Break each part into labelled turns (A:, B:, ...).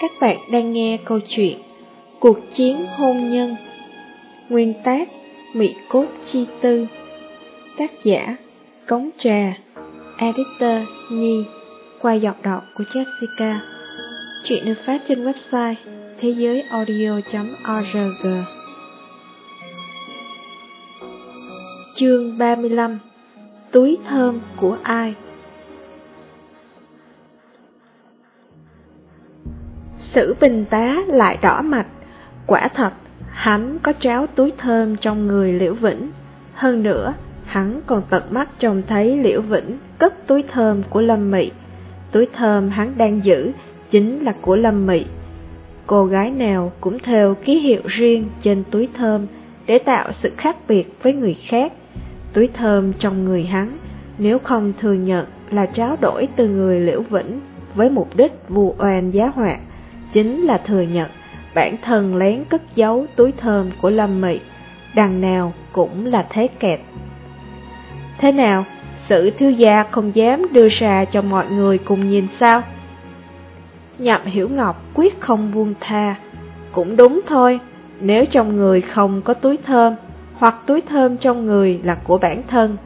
A: Các bạn đang nghe câu chuyện Cuộc chiến hôn nhân. Nguyên tác Mỹ Cốt Chi Tư. Tác giả Cống Trà. Editor Nhi. Qua giọng đọc của Jessica. Chuyện được phát trên website thế giới audio.org Chương 35 Túi thơm của ai? Sử bình tá lại đỏ mặt, quả thật, hắn có cháo túi thơm trong người Liễu Vĩnh. Hơn nữa, hắn còn tận mắt trông thấy Liễu Vĩnh cất túi thơm của Lâm Mị. Túi thơm hắn đang giữ chính là của Lâm Mị. Cô gái nào cũng theo ký hiệu riêng trên túi thơm để tạo sự khác biệt với người khác. Túi thơm trong người hắn, nếu không thừa nhận là tráo đổi từ người Liễu Vĩnh với mục đích vu oan giá họa chính là thừa nhận bản thân lén cất giấu túi thơm của Lâm Mị, đằng nào cũng là thế kẹp. Thế nào, sự thiếu gia không dám đưa ra cho mọi người cùng nhìn sao? Nhậm Hiểu Ngọc quyết không buông tha, cũng đúng thôi, nếu trong người không có túi thơm, hoặc túi thơm trong người là của bản thân.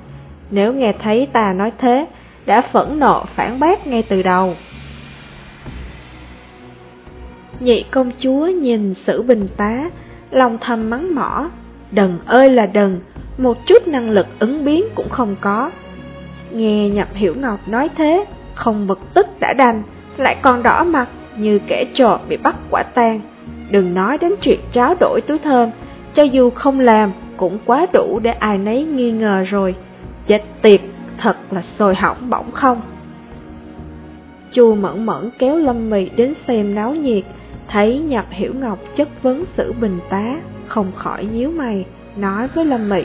A: Nếu nghe thấy ta nói thế, đã phẫn nộ phản bác ngay từ đầu. Nhị công chúa nhìn sử bình tá, lòng thầm mắng mỏ, đần ơi là đần, một chút năng lực ứng biến cũng không có. Nghe Nhậm Hiểu Ngọc nói thế, không bực tức đã đành, lại còn đỏ mặt như kẻ trộm bị bắt quả tang. Đừng nói đến chuyện tráo đổi túi thơm, cho dù không làm cũng quá đủ để ai nấy nghi ngờ rồi. Chết tiệt, thật là sôi hỏng bỏng không. Chu mẫn mẫn kéo Lâm Mị đến xem náo nhiệt, Thấy Nhập Hiểu Ngọc chất vấn sử Bình Tá, không khỏi nhíu mày, nói với Lâm Mị.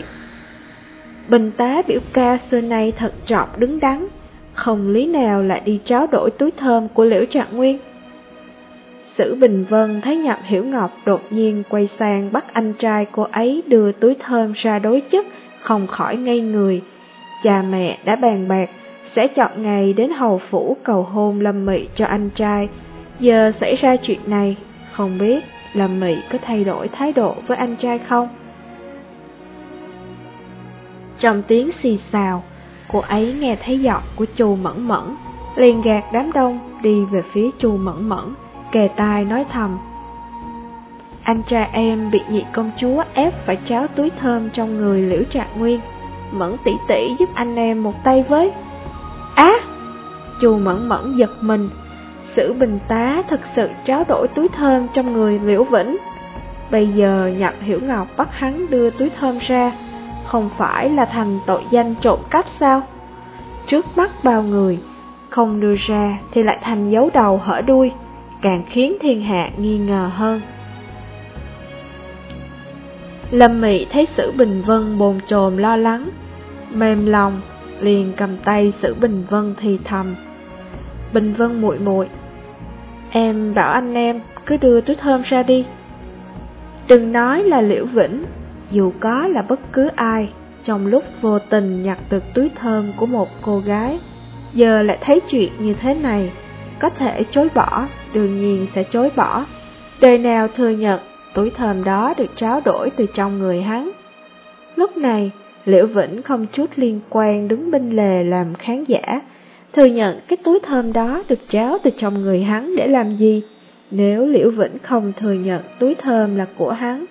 A: Bình Tá biểu ca xưa nay thật trọng đứng đắn, không lý nào lại đi tráo đổi túi thơm của Liễu Trạng Nguyên. Sử Bình Vân thấy Nhập Hiểu Ngọc đột nhiên quay sang bắt anh trai cô ấy đưa túi thơm ra đối chất, không khỏi ngây người. Cha mẹ đã bàn bạc, sẽ chọn ngày đến hầu phủ cầu hôn Lâm Mị cho anh trai, Giờ xảy ra chuyện này, không biết Lâm Mị có thay đổi thái độ với anh trai không? Trong tiếng xì xào, cô ấy nghe thấy giọng của Chu Mẫn Mẫn, liền gạt đám đông đi về phía Chu Mẫn Mẫn, kề tai nói thầm. Anh trai em bị nhị công chúa ép phải cháo túi thơm trong người liễu trạng nguyên, Mẫn tỷ tỷ giúp anh em một tay với. Á! Chu Mẫn Mẫn giật mình, Sử Bình Tá thật sự tráo đổi túi thơm trong người Liễu Vĩnh. Bây giờ Nhậm Hiểu Ngọc bắt hắn đưa túi thơm ra, không phải là thành tội danh trộm cắp sao? Trước mắt bao người, không đưa ra thì lại thành dấu đầu hở đuôi, càng khiến thiên hạ nghi ngờ hơn. Lâm Mị thấy Sử Bình Vân bồn chồn lo lắng, mềm lòng, liền cầm tay Sử Bình Vân thì thầm. Bình Vân muội muội, em bảo anh em cứ đưa túi thơm ra đi. Đừng nói là Liễu Vĩnh, dù có là bất cứ ai, trong lúc vô tình nhặt được túi thơm của một cô gái, giờ lại thấy chuyện như thế này, có thể chối bỏ, đương nhiên sẽ chối bỏ. Đời nào thừa nhận túi thơm đó được tráo đổi từ trong người hắn. Lúc này, Liễu Vĩnh không chút liên quan đứng bên lề làm khán giả, thừa nhận cái túi thơm đó được tráo từ trong người hắn để làm gì. Nếu Liễu Vĩnh không thừa nhận túi thơm là của hắn,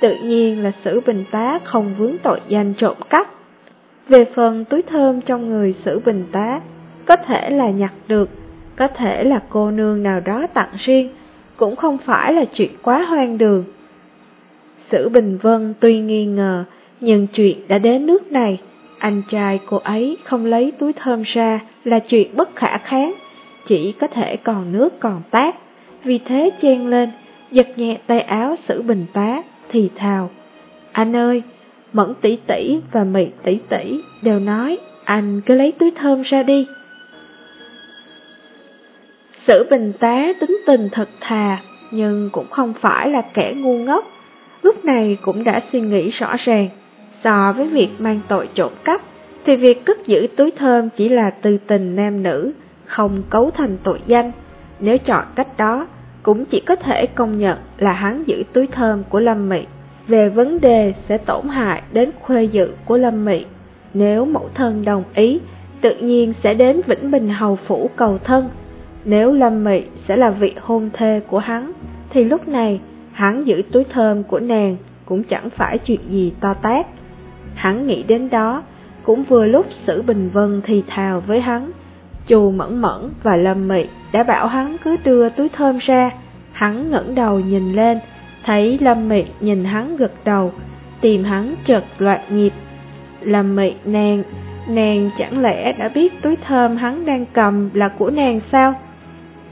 A: tự nhiên là sử bình tá không vướng tội danh trộm cắp. Về phần túi thơm trong người sử bình tá, có thể là nhặt được, có thể là cô nương nào đó tặng riêng, cũng không phải là chuyện quá hoang đường. Sử Bình Vân tuy nghi ngờ, nhưng chuyện đã đến nước này, anh trai cô ấy không lấy túi thơm ra là chuyện bất khả kháng, chỉ có thể còn nước còn tát. Vì thế chen lên, giật nhẹ tay áo sử bình tá, thì thào. Anh ơi, Mẫn tỷ tỷ và Mị tỷ tỷ đều nói anh cứ lấy túi thơm ra đi. Sử bình tá tính tình thật thà, nhưng cũng không phải là kẻ ngu ngốc. Lúc này cũng đã suy nghĩ rõ ràng, So với việc mang tội trộm cắp, thì việc cất giữ túi thơm chỉ là tư tình nam nữ, không cấu thành tội danh. Nếu chọn cách đó, cũng chỉ có thể công nhận là hắn giữ túi thơm của Lâm Mị. Về vấn đề sẽ tổn hại đến khuê dự của Lâm Mị, nếu mẫu thân đồng ý, tự nhiên sẽ đến Vĩnh Bình Hầu Phủ cầu thân. Nếu Lâm Mị sẽ là vị hôn thê của hắn, thì lúc này hắn giữ túi thơm của nàng cũng chẳng phải chuyện gì to tát. Hắn nghĩ đến đó, cũng vừa lúc Sử Bình Vân thì thào với hắn, Chù Mẫn Mẫn và Lâm Mị đã bảo hắn cứ đưa túi thơm ra, hắn ngẩng đầu nhìn lên, thấy Lâm Mị nhìn hắn gật đầu, tìm hắn chợt loạn nhịp. Lâm Mị nàng, nàng chẳng lẽ đã biết túi thơm hắn đang cầm là của nàng sao?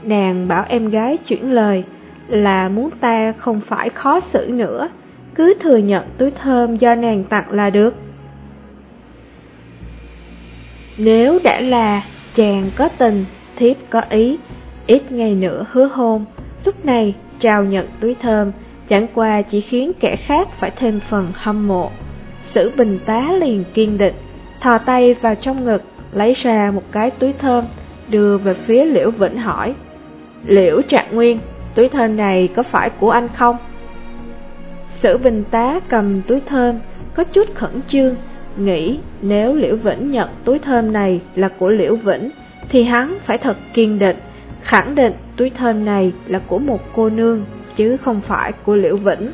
A: Nàng bảo em gái chuyển lời là muốn ta không phải khó xử nữa, cứ thừa nhận túi thơm do nàng tặng là được. Nếu đã là chàng có tình, thiếp có ý, ít ngày nữa hứa hôn, lúc này trao nhận túi thơm, chẳng qua chỉ khiến kẻ khác phải thêm phần hâm mộ. Sử bình tá liền kiên định, thò tay vào trong ngực, lấy ra một cái túi thơm, đưa về phía Liễu Vĩnh hỏi. Liễu Trạng Nguyên, túi thơm này có phải của anh không? Sử bình tá cầm túi thơm, có chút khẩn trương, nghĩ nếu Liễu Vĩnh nhận túi thơm này là của Liễu Vĩnh, thì hắn phải thật kiên định, khẳng định túi thơm này là của một cô nương, chứ không phải của Liễu Vĩnh.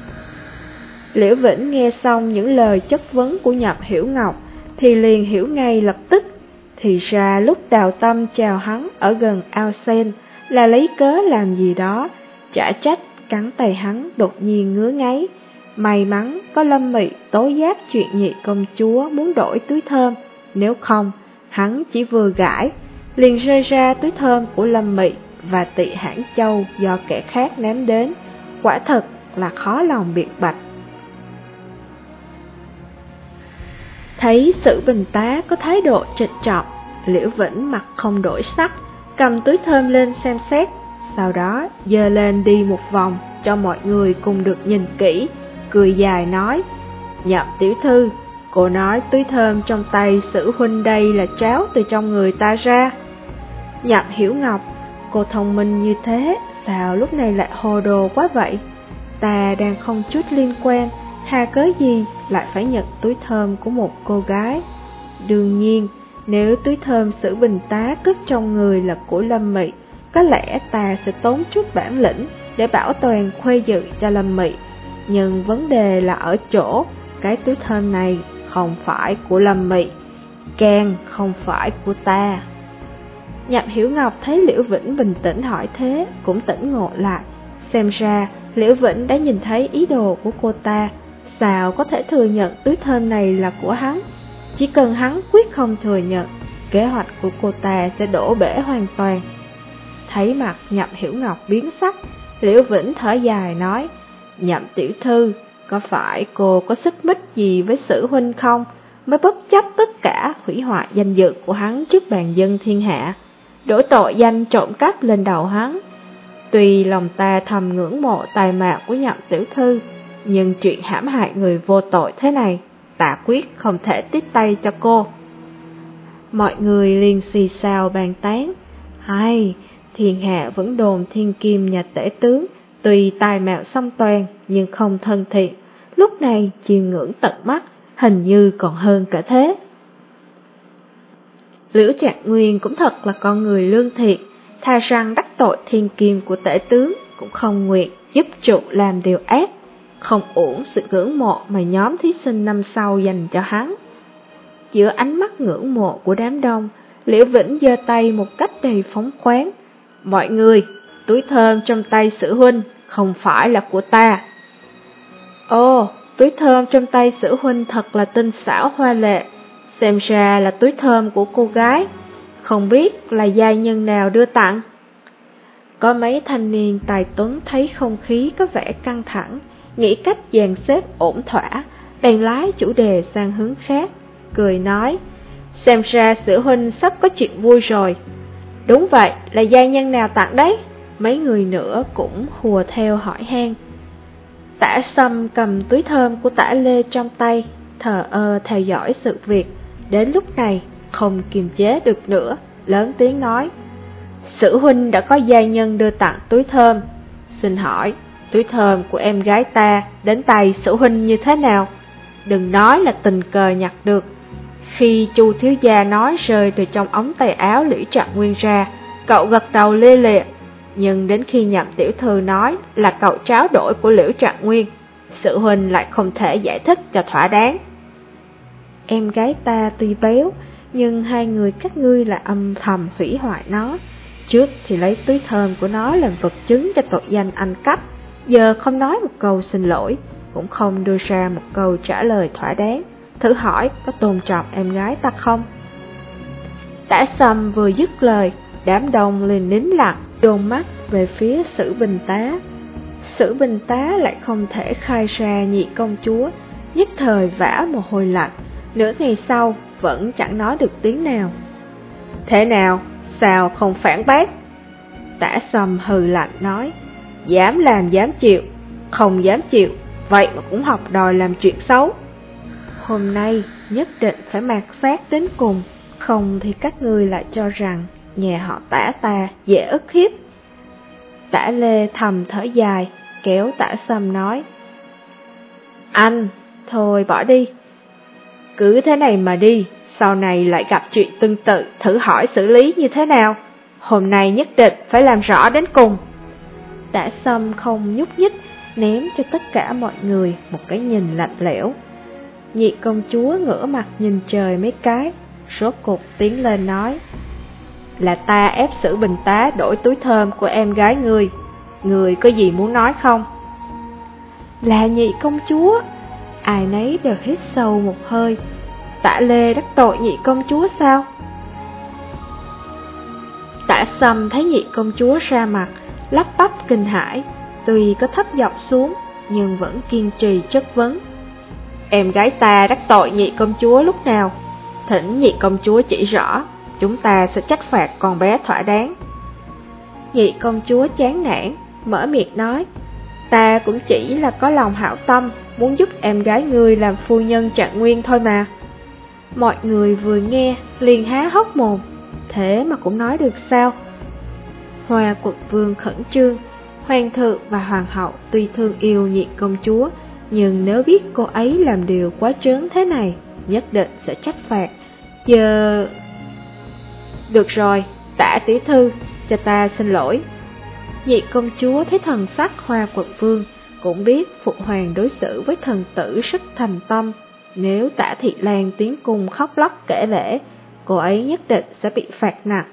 A: Liễu Vĩnh nghe xong những lời chất vấn của Nhập Hiểu Ngọc, thì liền hiểu ngay lập tức. Thì ra lúc đào tâm chào hắn ở gần ao sen là lấy cớ làm gì đó, chả trách cắn tay hắn đột nhiên ngứa ngáy. May mắn có lâm mị tố giác chuyện nhị công chúa muốn đổi túi thơm, nếu không, hắn chỉ vừa gãi, liền rơi ra túi thơm của lâm mị và tị hãng châu do kẻ khác ném đến, quả thật là khó lòng biệt bạch. Thấy sự bình tá có thái độ trịnh trọng, Liễu Vĩnh mặt không đổi sắc, cầm túi thơm lên xem xét, sau đó dơ lên đi một vòng cho mọi người cùng được nhìn kỹ, cười dài nói, nhậm tiểu thư, cô nói túi thơm trong tay sử huynh đây là cháo từ trong người ta ra. Nhậm hiểu ngọc, cô thông minh như thế, sao lúc này lại hồ đồ quá vậy? Ta đang không chút liên quan, hà cớ gì lại phải nhận túi thơm của một cô gái? Đương nhiên, nếu túi thơm sử bình tá cất trong người là của Lâm Mị, có lẽ ta sẽ tốn chút bản lĩnh để bảo toàn khuê dự cho Lâm Mị. Nhưng vấn đề là ở chỗ, cái túi thơm này không phải của Lâm Mị, càng không phải của ta. Nhậm Hiểu Ngọc thấy Liễu Vĩnh bình tĩnh hỏi thế, cũng tỉnh ngộ lại. Xem ra, Liễu Vĩnh đã nhìn thấy ý đồ của cô ta, sao có thể thừa nhận túi thơm này là của hắn. Chỉ cần hắn quyết không thừa nhận, kế hoạch của cô ta sẽ đổ bể hoàn toàn. Thấy mặt Nhậm Hiểu Ngọc biến sắc, Liễu Vĩnh thở dài nói, Nhậm tiểu thư, có phải cô có xích mích gì với sử huynh không, mới bất chấp tất cả hủy hoại danh dự của hắn trước bàn dân thiên hạ, đổ tội danh trộm cắp lên đầu hắn. Tuy lòng ta thầm ngưỡng mộ tài mạo của nhậm tiểu thư, nhưng chuyện hãm hại người vô tội thế này, ta quyết không thể tiếp tay cho cô. Mọi người liền xì xào bàn tán, hay, thiên hạ vẫn đồn thiên kim nhà tể tướng, tuy tài mạo song toàn nhưng không thân thiện, lúc này chiêm ngưỡng tận mắt, hình như còn hơn cả thế. Liễu Trạng Nguyên cũng thật là con người lương thiện, tha rằng đắc tội thiên kim của tể tướng cũng không nguyện giúp trụ làm điều ác, không uổng sự ngưỡng mộ mà nhóm thí sinh năm sau dành cho hắn. Giữa ánh mắt ngưỡng mộ của đám đông, Liễu Vĩnh giơ tay một cách đầy phóng khoáng. Mọi người, túi thơm trong tay sử huynh không phải là của ta. Ồ, túi thơm trong tay sử huynh thật là tinh xảo hoa lệ, xem ra là túi thơm của cô gái, không biết là giai nhân nào đưa tặng. Có mấy thanh niên tài tuấn thấy không khí có vẻ căng thẳng, nghĩ cách dàn xếp ổn thỏa, bèn lái chủ đề sang hướng khác, cười nói, xem ra sử huynh sắp có chuyện vui rồi. Đúng vậy, là giai nhân nào tặng đấy? Mấy người nữa cũng hùa theo hỏi han. Tả sâm cầm túi thơm của tả lê trong tay, thờ ơ theo dõi sự việc. Đến lúc này, không kiềm chế được nữa, lớn tiếng nói. Sử huynh đã có gia nhân đưa tặng túi thơm. Xin hỏi, túi thơm của em gái ta đến tay sử huynh như thế nào? Đừng nói là tình cờ nhặt được. Khi chu thiếu gia nói rơi từ trong ống tay áo Lữ Trạng Nguyên ra, cậu gật đầu lê lệ. Nhưng đến khi nhậm tiểu thư nói là cậu tráo đổi của Liễu Trạng Nguyên, sự huynh lại không thể giải thích cho thỏa đáng. Em gái ta tuy béo, nhưng hai người các ngươi là âm thầm hủy hoại nó. Trước thì lấy túi thơm của nó làm vật chứng cho tội danh ăn cắp, giờ không nói một câu xin lỗi, cũng không đưa ra một câu trả lời thỏa đáng. Thử hỏi có tôn trọng em gái ta không? Tả sâm vừa dứt lời, đám đông liền nín lặng, đồn mắt về phía sử bình tá. Sử bình tá lại không thể khai ra nhị công chúa, nhất thời vã một hồi lạnh, nửa ngày sau vẫn chẳng nói được tiếng nào. Thế nào, sao không phản bác? Tả sầm hừ lạnh nói, dám làm dám chịu, không dám chịu, vậy mà cũng học đòi làm chuyện xấu. Hôm nay nhất định phải mạt sát đến cùng, không thì các người lại cho rằng nhà họ tả ta dễ ức hiếp. Tả lê thầm thở dài, kéo tả sâm nói, Anh, thôi bỏ đi, cứ thế này mà đi, sau này lại gặp chuyện tương tự, thử hỏi xử lý như thế nào. Hôm nay nhất định phải làm rõ đến cùng. Tả sâm không nhúc nhích, ném cho tất cả mọi người một cái nhìn lạnh lẽo. Nhị công chúa ngửa mặt nhìn trời mấy cái, rốt cục tiến lên nói. Là ta ép xử bình tá đổi túi thơm của em gái người, người có gì muốn nói không? Là nhị công chúa, ai nấy đều hít sâu một hơi. Tả Lê đắc tội nhị công chúa sao? Tả Sâm thấy nhị công chúa ra mặt, lắp bắp kinh hãi, tuy có thấp giọng xuống, nhưng vẫn kiên trì chất vấn. Em gái ta đắc tội nhị công chúa lúc nào? Thỉnh nhị công chúa chỉ rõ, chúng ta sẽ trách phạt con bé thỏa đáng. Nhị công chúa chán nản, mở miệng nói, ta cũng chỉ là có lòng hảo tâm, muốn giúp em gái ngươi làm phu nhân trạng nguyên thôi mà. Mọi người vừa nghe, liền há hốc mồm, thế mà cũng nói được sao? Hoa quận vương khẩn trương, hoàng thượng và hoàng hậu tuy thương yêu nhị công chúa, nhưng nếu biết cô ấy làm điều quá trớn thế này, nhất định sẽ trách phạt. Giờ... Được rồi, tả tiểu thư, cho ta xin lỗi. Nhị công chúa thấy thần sắc hoa quận vương, cũng biết phụ Hoàng đối xử với thần tử rất thành tâm. Nếu tả thị lan tiến cung khóc lóc kể lễ, cô ấy nhất định sẽ bị phạt nặng.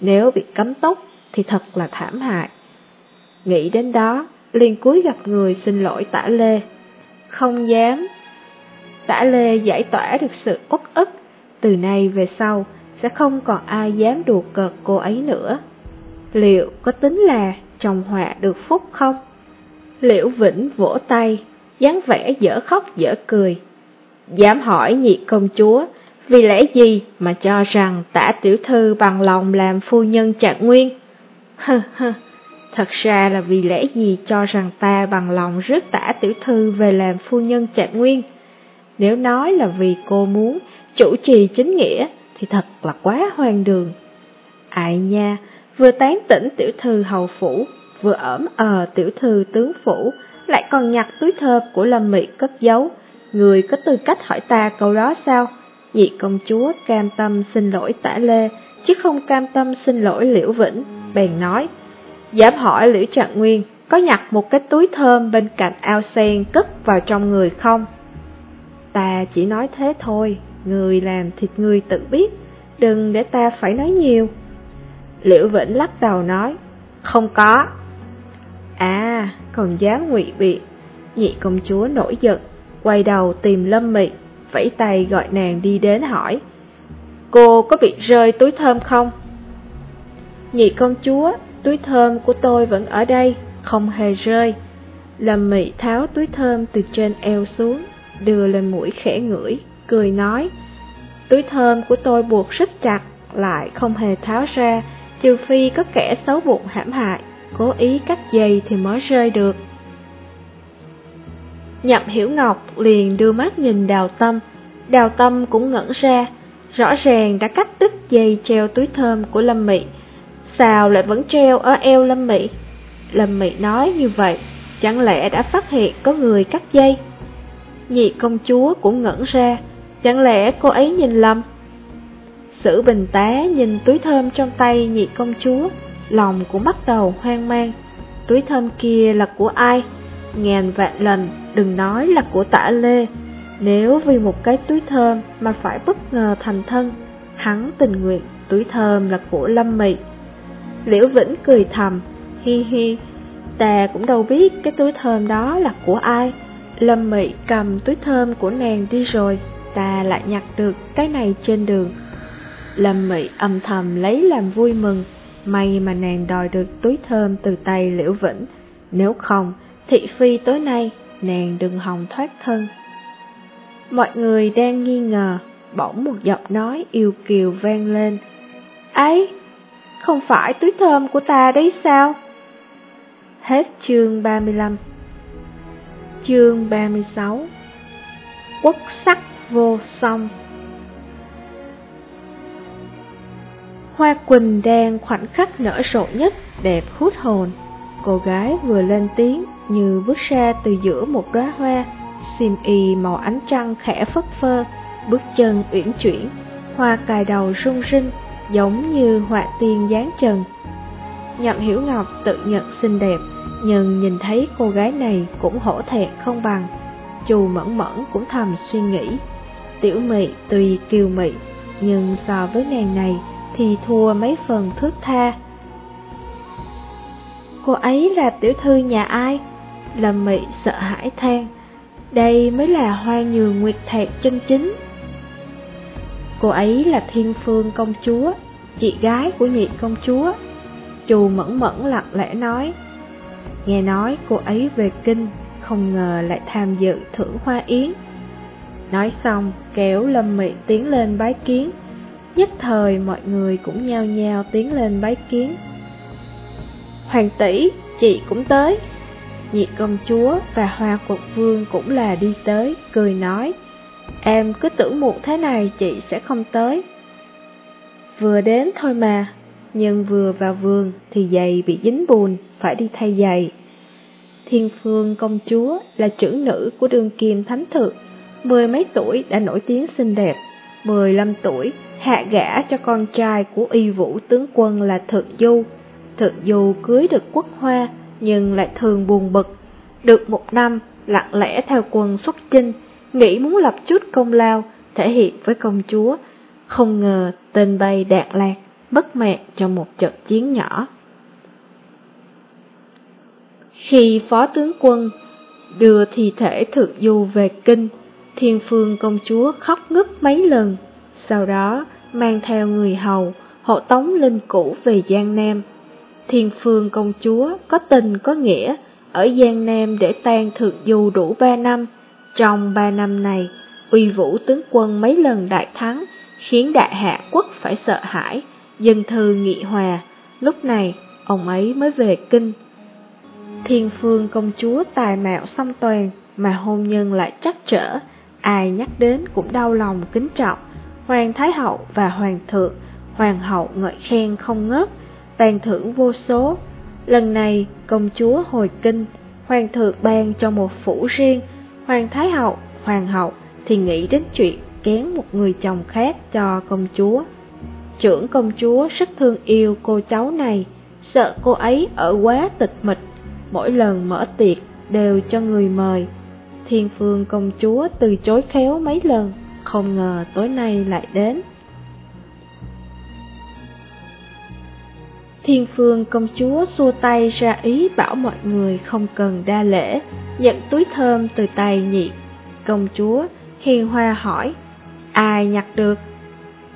A: Nếu bị cấm túc thì thật là thảm hại. Nghĩ đến đó, liền cúi gặp người xin lỗi tả lê. Không dám. Tả lê giải tỏa được sự uất ức, từ nay về sau sẽ không còn ai dám đùa cợt cô ấy nữa. Liệu có tính là chồng họa được phúc không? Liễu Vĩnh vỗ tay, dáng vẻ dở khóc dở cười. Dám hỏi nhị công chúa, vì lẽ gì mà cho rằng tả tiểu thư bằng lòng làm phu nhân trạng nguyên? Hơ hơ, thật ra là vì lẽ gì cho rằng ta bằng lòng rước tả tiểu thư về làm phu nhân trạng nguyên? Nếu nói là vì cô muốn chủ trì chính nghĩa thì thật là quá hoang đường. Ai nha, vừa tán tỉnh tiểu thư hầu phủ, vừa ẩm ờ tiểu thư tướng phủ, lại còn nhặt túi thơm của Lâm Mị cất giấu. Người có tư cách hỏi ta câu đó sao? Nhị công chúa cam tâm xin lỗi tả lê, chứ không cam tâm xin lỗi liễu vĩnh, bèn nói. Dám hỏi liễu trạng nguyên, có nhặt một cái túi thơm bên cạnh ao sen cất vào trong người không? Ta chỉ nói thế thôi, người làm thịt người tự biết, đừng để ta phải nói nhiều. Liễu Vĩnh lắc đầu nói, không có. À, còn dám ngụy biện. Nhị công chúa nổi giận, quay đầu tìm Lâm Mị, vẫy tay gọi nàng đi đến hỏi. Cô có bị rơi túi thơm không? Nhị công chúa, túi thơm của tôi vẫn ở đây, không hề rơi. Lâm Mị tháo túi thơm từ trên eo xuống, đưa lên mũi khẽ ngửi, cười nói. Túi thơm của tôi buộc rất chặt, lại không hề tháo ra, trừ phi có kẻ xấu bụng hãm hại, cố ý cắt dây thì mới rơi được. Nhậm Hiểu Ngọc liền đưa mắt nhìn Đào Tâm, Đào Tâm cũng ngẩn ra, rõ ràng đã cắt đứt dây treo túi thơm của Lâm Mị, sao lại vẫn treo ở eo Lâm Mị? Lâm Mị nói như vậy, chẳng lẽ đã phát hiện có người cắt dây? Nhị công chúa cũng ngẩn ra, chẳng lẽ cô ấy nhìn lầm? Sử bình tá nhìn túi thơm trong tay nhị công chúa, lòng cũng bắt đầu hoang mang. Túi thơm kia là của ai? Ngàn vạn lần đừng nói là của tả lê. Nếu vì một cái túi thơm mà phải bất ngờ thành thân, hắn tình nguyện túi thơm là của Lâm Mị. Liễu Vĩnh cười thầm, hi hi, ta cũng đâu biết cái túi thơm đó là của ai. Lâm Mị cầm túi thơm của nàng đi rồi, ta lại nhặt được cái này trên đường. Lâm Mị âm thầm lấy làm vui mừng, may mà nàng đòi được túi thơm từ tay Liễu Vĩnh, nếu không, thị phi tối nay nàng đừng hòng thoát thân. Mọi người đang nghi ngờ, bỗng một giọng nói yêu kiều vang lên. Ấy, không phải túi thơm của ta đấy sao? Hết chương 35 Chương 36 Quốc sắc vô song Hoa quỳnh đang khoảnh khắc nở rộ nhất, đẹp hút hồn. Cô gái vừa lên tiếng như bước ra từ giữa một đóa hoa, Xìm y màu ánh trăng khẽ phất phơ, bước chân uyển chuyển, hoa cài đầu rung rinh, giống như họa tiên dáng trần. Nhậm Hiểu Ngọc tự nhận xinh đẹp, nhưng nhìn thấy cô gái này cũng hổ thẹn không bằng. Chu Mẫn Mẫn cũng thầm suy nghĩ, tiểu mị tùy kiều mị, nhưng so với nàng này thì thua mấy phần thước tha. Cô ấy là tiểu thư nhà ai? Lâm mị sợ hãi than, đây mới là hoa nhường nguyệt thẹt chân chính. Cô ấy là thiên phương công chúa, chị gái của nhị công chúa. Chù mẫn mẫn lặng lẽ nói, nghe nói cô ấy về kinh, không ngờ lại tham dự thưởng hoa yến. Nói xong, kéo Lâm Mị tiến lên bái kiến. Nhất thời mọi người cũng nhao nhao tiến lên bái kiến. Hoàng tỷ, chị cũng tới. Nhị công chúa và hoa quật vương cũng là đi tới, cười nói. Em cứ tưởng muộn thế này chị sẽ không tới. Vừa đến thôi mà, nhưng vừa vào vườn thì giày bị dính bùn, phải đi thay giày. Thiên Phương công chúa là trưởng nữ của đương kim thánh thượng, mười mấy tuổi đã nổi tiếng xinh đẹp, mười lăm tuổi hạ gả cho con trai của y vũ tướng quân là Thượng Du. Thượng Du cưới được quốc hoa nhưng lại thường buồn bực. Được một năm, lặng lẽ theo quân xuất chinh, nghĩ muốn lập chút công lao, thể hiện với công chúa. Không ngờ tên bay đạt lạc, mất mạng trong một trận chiến nhỏ. Khi phó tướng quân đưa thi thể thượng du về kinh, thiên phương công chúa khóc ngất mấy lần, sau đó mang theo người hầu, hộ tống linh cũ về Giang Nam. Thiên phương công chúa có tình có nghĩa, ở Giang Nam để tan thượng du đủ ba năm. Trong ba năm này, uy vũ tướng quân mấy lần đại thắng, khiến đại hạ quốc phải sợ hãi, dân thư nghị hòa. Lúc này, ông ấy mới về kinh. Thiên phương công chúa tài mạo song toàn, mà hôn nhân lại chắc trở, ai nhắc đến cũng đau lòng kính trọng. Hoàng Thái Hậu và Hoàng thượng, Hoàng hậu ngợi khen không ngớt, ban thưởng vô số. Lần này, công chúa hồi kinh, Hoàng thượng ban cho một phủ riêng, Hoàng Thái Hậu, Hoàng hậu thì nghĩ đến chuyện kén một người chồng khác cho công chúa. Trưởng công chúa rất thương yêu cô cháu này, sợ cô ấy ở quá tịch mịch, mỗi lần mở tiệc đều cho người mời. Thiên phương công chúa từ chối khéo mấy lần, không ngờ tối nay lại đến. Thiên phương công chúa xua tay ra ý bảo mọi người không cần đa lễ, nhận túi thơm từ tay nhị. Công chúa hiền hoa hỏi, ai nhặt được?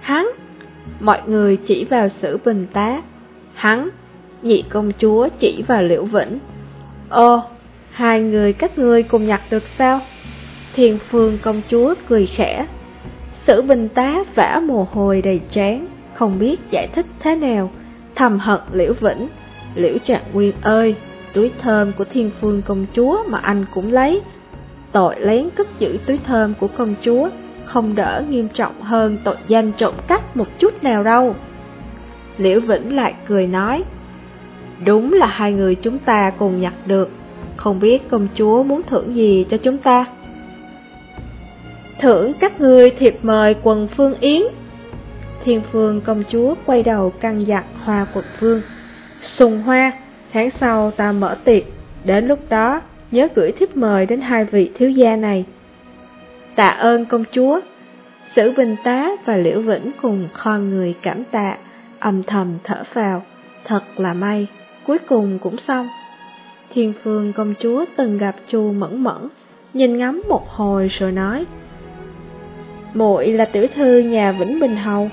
A: Hắn! Mọi người chỉ vào sử bình tá. Hắn! Nhị công chúa chỉ vào liễu vĩnh. Ô hai người các ngươi cùng nhặt được sao? Thiên phương công chúa cười khẽ. Sử bình tá vã mồ hôi đầy trán, không biết giải thích thế nào thầm hận Liễu Vĩnh. Liễu Trạng Nguyên ơi, túi thơm của thiên phương công chúa mà anh cũng lấy. Tội lén cất giữ túi thơm của công chúa không đỡ nghiêm trọng hơn tội danh trộm cắp một chút nào đâu. Liễu Vĩnh lại cười nói, Đúng là hai người chúng ta cùng nhặt được, không biết công chúa muốn thưởng gì cho chúng ta. Thưởng các người thiệp mời quần phương yến. Thiên phương công chúa quay đầu căng dặn hoa quật vương. Sùng hoa, tháng sau ta mở tiệc, đến lúc đó nhớ gửi thiếp mời đến hai vị thiếu gia này. Tạ ơn công chúa. Sử Bình Tá và Liễu Vĩnh cùng khom người cảm tạ, âm thầm thở phào, thật là may, cuối cùng cũng xong. Thiên Phương công chúa từng gặp Chu Mẫn Mẫn, nhìn ngắm một hồi rồi nói: "Muội là tiểu thư nhà Vĩnh Bình hầu."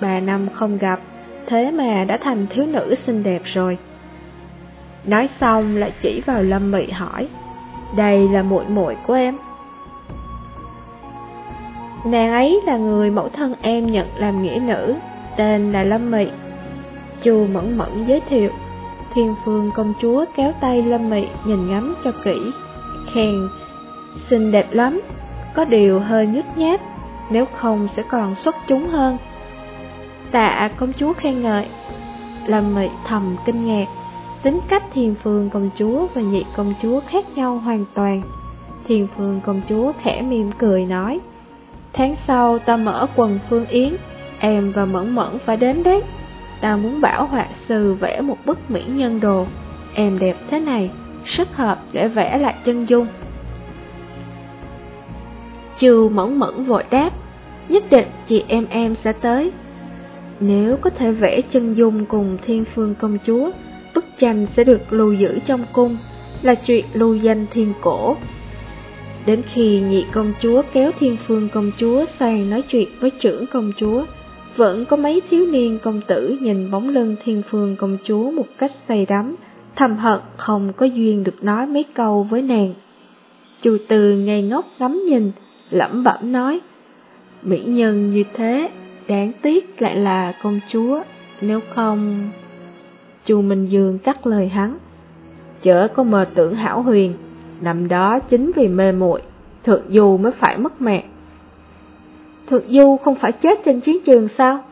A: Ba năm không gặp, thế mà đã thành thiếu nữ xinh đẹp rồi. Nói xong lại chỉ vào Lâm Mị hỏi: "Đây là muội muội của em?" Nàng ấy là người mẫu thân em nhận làm nghĩa nữ, tên là Lâm Mị. Chu Mẫn Mẫn giới thiệu, Thiên Phương công chúa kéo tay Lâm Mị nhìn ngắm cho kỹ, khen, xinh đẹp lắm, có điều hơi nhút nhát, nếu không sẽ còn xuất chúng hơn. Tạ công chúa khen ngợi, Lâm Mị thầm kinh ngạc, tính cách Thiên Phương công chúa và nhị công chúa khác nhau hoàn toàn. Thiên Phương công chúa khẽ mỉm cười nói, Tháng sau ta mở quần phương yến, em và Mẫn Mẫn phải đến đấy. Ta muốn bảo họa sư vẽ một bức mỹ nhân đồ, em đẹp thế này, rất hợp để vẽ lại chân dung. Chư Mẫn Mẫn vội đáp, nhất định chị em em sẽ tới. Nếu có thể vẽ chân dung cùng thiên phương công chúa, bức tranh sẽ được lưu giữ trong cung, là chuyện lưu danh thiên cổ. Đến khi nhị công chúa kéo thiên phương công chúa sang nói chuyện với trưởng công chúa, vẫn có mấy thiếu niên công tử nhìn bóng lưng thiên phương công chúa một cách say đắm, thầm hận không có duyên được nói mấy câu với nàng. Chu từ ngây ngốc ngắm nhìn, lẩm bẩm nói, mỹ nhân như thế, đáng tiếc lại là công chúa, nếu không... Chu Minh Dương cắt lời hắn, chớ có mơ tưởng hảo huyền, Năm đó chính vì mê muội, Thượng Du mới phải mất mẹ. Thượng Du không phải chết trên chiến trường sao?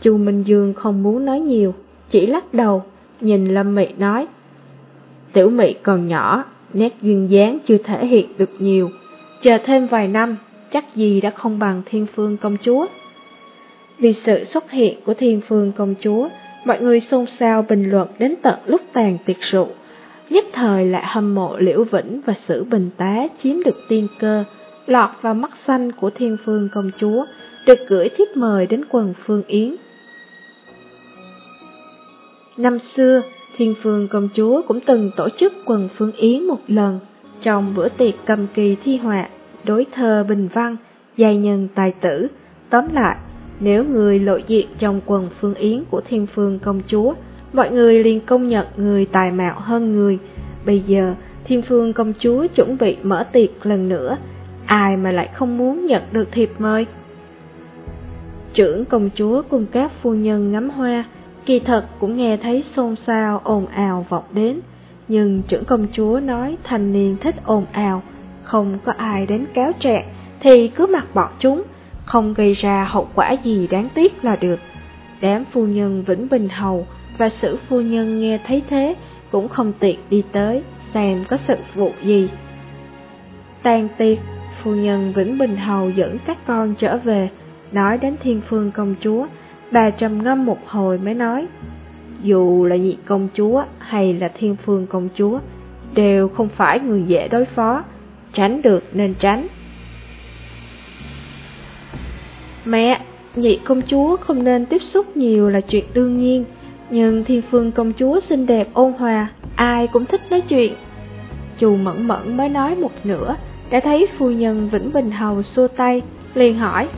A: Chu Minh Dương không muốn nói nhiều, chỉ lắc đầu, nhìn Lâm Mị nói. Tiểu Mị còn nhỏ, nét duyên dáng chưa thể hiện được nhiều, chờ thêm vài năm, chắc gì đã không bằng Thiên Phương công chúa. Vì sự xuất hiện của Thiên Phương công chúa, mọi người xôn xao bình luận đến tận lúc tàn tiệc rượu nhất thời lại hâm mộ Liễu Vĩnh và Sử Bình Tá chiếm được tiên cơ, lọt vào mắt xanh của Thiên Phương công chúa, được gửi thiếp mời đến quần Phương Yến. Năm xưa, Thiên Phương công chúa cũng từng tổ chức quần Phương Yến một lần, trong bữa tiệc cầm kỳ thi họa, đối thơ bình văn, giai nhân tài tử. Tóm lại, nếu người lộ diện trong quần Phương Yến của Thiên Phương công chúa, mọi người liền công nhận người tài mạo hơn người. Bây giờ, thiên phương công chúa chuẩn bị mở tiệc lần nữa, ai mà lại không muốn nhận được thiệp mời. Trưởng công chúa cùng các phu nhân ngắm hoa, kỳ thật cũng nghe thấy xôn xao ồn ào vọng đến, nhưng trưởng công chúa nói thanh niên thích ồn ào, không có ai đến kéo trạng thì cứ mặc bọn chúng, không gây ra hậu quả gì đáng tiếc là được. Đám phu nhân Vĩnh Bình Hầu và sử phu nhân nghe thấy thế cũng không tiện đi tới xem có sự vụ gì. Tàn tiệc, phu nhân Vĩnh Bình Hầu dẫn các con trở về, nói đến thiên phương công chúa, bà trầm ngâm một hồi mới nói, dù là nhị công chúa hay là thiên phương công chúa, đều không phải người dễ đối phó, tránh được nên tránh. Mẹ, nhị công chúa không nên tiếp xúc nhiều là chuyện đương nhiên, nhưng thiên phương công chúa xinh đẹp ôn hòa, ai cũng thích nói chuyện. Chù mẫn mẫn mới nói một nửa, đã thấy phu nhân Vĩnh Bình Hầu xua tay, liền hỏi,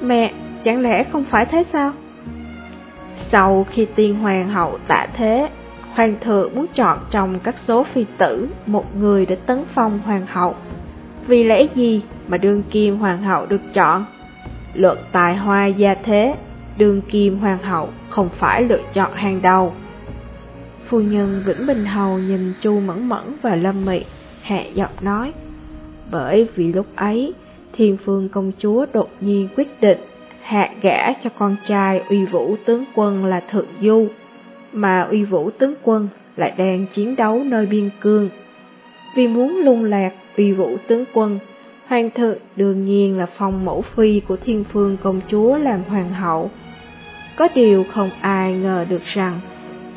A: Mẹ, chẳng lẽ không phải thế sao? Sau khi tiên hoàng hậu tạ thế, hoàng thượng muốn chọn trong các số phi tử một người để tấn phong hoàng hậu. Vì lẽ gì mà đương kim hoàng hậu được chọn? Luận tài hoa gia thế, đương kim hoàng hậu không phải lựa chọn hàng đầu. Phu nhân Vĩnh Bình Hầu nhìn Chu Mẫn Mẫn và Lâm Mị, hạ giọng nói, bởi vì lúc ấy, Thiên Phương công chúa đột nhiên quyết định hạ gã cho con trai uy vũ tướng quân là Thượng Du. mà uy vũ tướng quân lại đang chiến đấu nơi biên cương. Vì muốn lung lạc uy vũ tướng quân, hoàng thượng đương nhiên là phong mẫu phi của thiên phương công chúa làm hoàng hậu. Có điều không ai ngờ được rằng,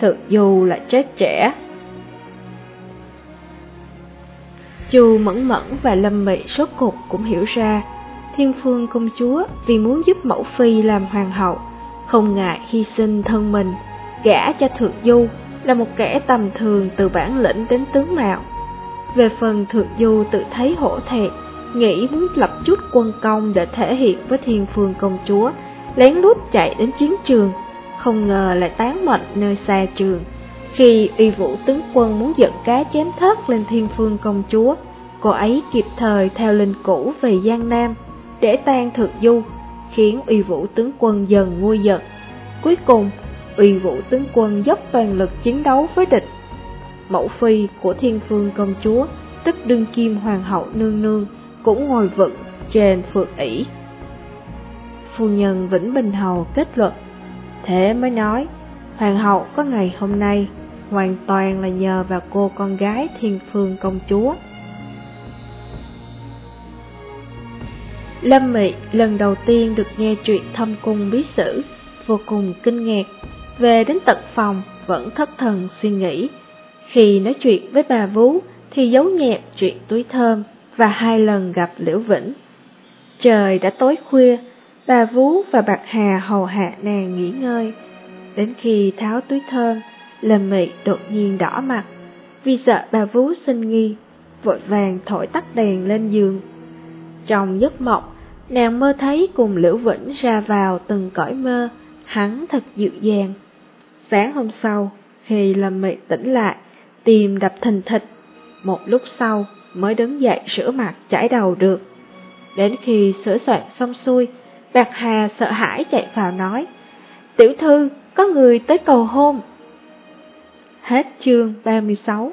A: thượng du lại chết trẻ. Chu Mẫn Mẫn và Lâm Mị sốt cục cũng hiểu ra, thiên phương công chúa vì muốn giúp mẫu phi làm hoàng hậu, không ngại hy sinh thân mình, gả cho thượng du là một kẻ tầm thường từ bản lĩnh đến tướng mạo. Về phần thượng du tự thấy hổ thẹn, nghĩ muốn lập chút quân công để thể hiện với thiên phương công chúa, lén lút chạy đến chiến trường, không ngờ lại tán mệnh nơi xa trường. Khi uy vũ tướng quân muốn dẫn cá chém thất lên thiên phương công chúa, cô ấy kịp thời theo linh cũ về Giang Nam, để tan thực du, khiến uy vũ tướng quân dần nguôi giận. Cuối cùng, uy vũ tướng quân dốc toàn lực chiến đấu với địch. Mẫu phi của thiên phương công chúa, tức đương kim hoàng hậu nương nương, cũng ngồi vững trên phượng ỷ. Phu nhân Vĩnh Bình Hầu kết luận, thế mới nói, hoàng hậu có ngày hôm nay hoàn toàn là nhờ vào cô con gái thiên phương công chúa. Lâm Mị lần đầu tiên được nghe chuyện thâm cung bí sử, vô cùng kinh ngạc. Về đến tận phòng, vẫn thất thần suy nghĩ. Khi nói chuyện với bà Vú, thì giấu nhẹm chuyện túi thơm và hai lần gặp Liễu Vĩnh. Trời đã tối khuya, bà Vú và Bạc Hà hầu hạ nàng nghỉ ngơi. Đến khi tháo túi thơm, Lâm Mị đột nhiên đỏ mặt, vì sợ bà Vú sinh nghi, vội vàng thổi tắt đèn lên giường. Trong giấc mộng, nàng mơ thấy cùng Liễu Vĩnh ra vào từng cõi mơ, hắn thật dịu dàng. Sáng hôm sau, khi Lâm Mị tỉnh lại, tìm đập thình thịch, một lúc sau mới đứng dậy sửa mặt chải đầu được. Đến khi sửa soạn xong xuôi, Bạc Hà sợ hãi chạy vào nói, Tiểu thư, có người tới cầu hôn. Hết chương 36